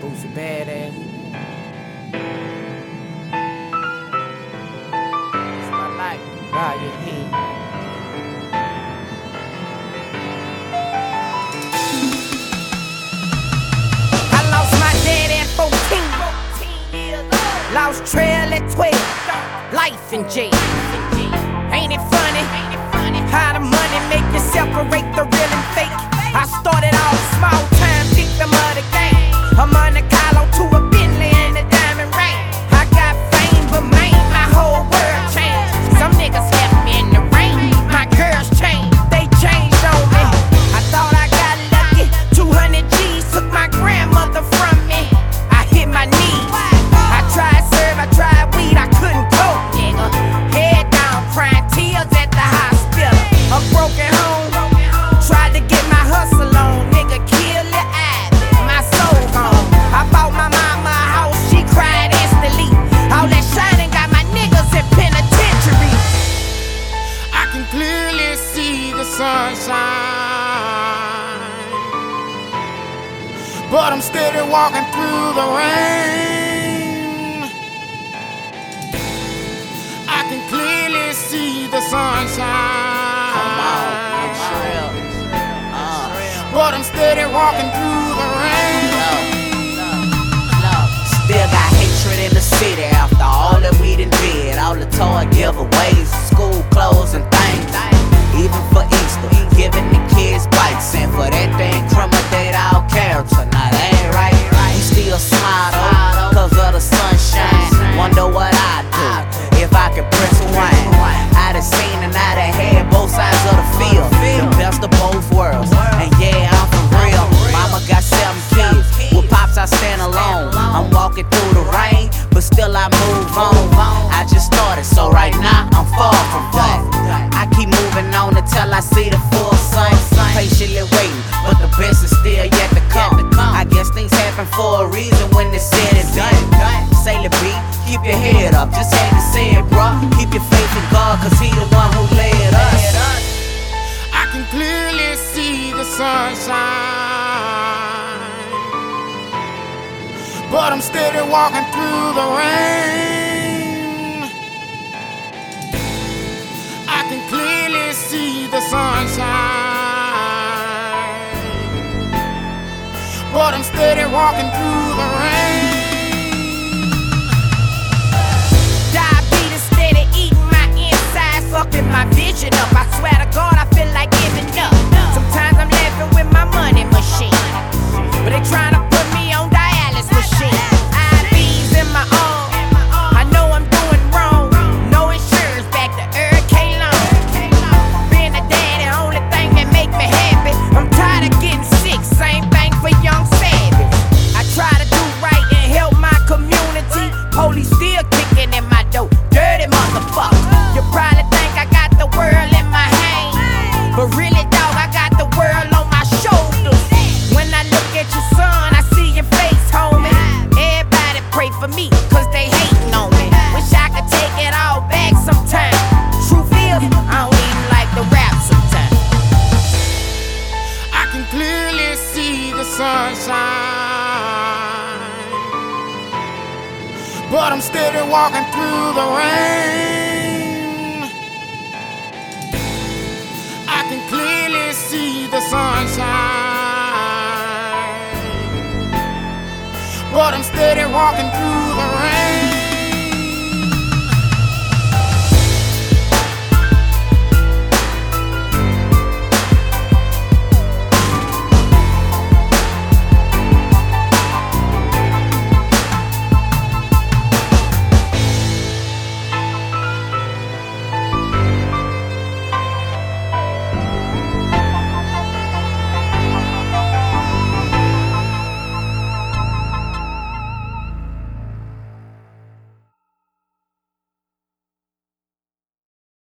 Who's a badass. It's my life. Bow your head. Lost trail at 12, life in jail. Ain't it funny how the money make you separate the real and fake? I started sunshine. But I'm steady walking through the rain. I can clearly see the sunshine. Uh. But I'm steady walking through the rain. Still got hatred in the city after all that we done did. All the toy giveaways, I move on. I just started, so right now I'm far from done. I keep moving on until I see the full sun. Patiently waiting, but the best is still yet to come. I guess things happen for a reason when it's said and done. Sailor B, keep your head up, just had to say it, bruh. Keep your faith in God, cause He the But I'm steady walking through the rain. I can clearly see the sunshine. But I'm steady walking through the rain. Sunshine. But I'm steady walking through the rain. I can clearly see the sunshine. But I'm steady walking through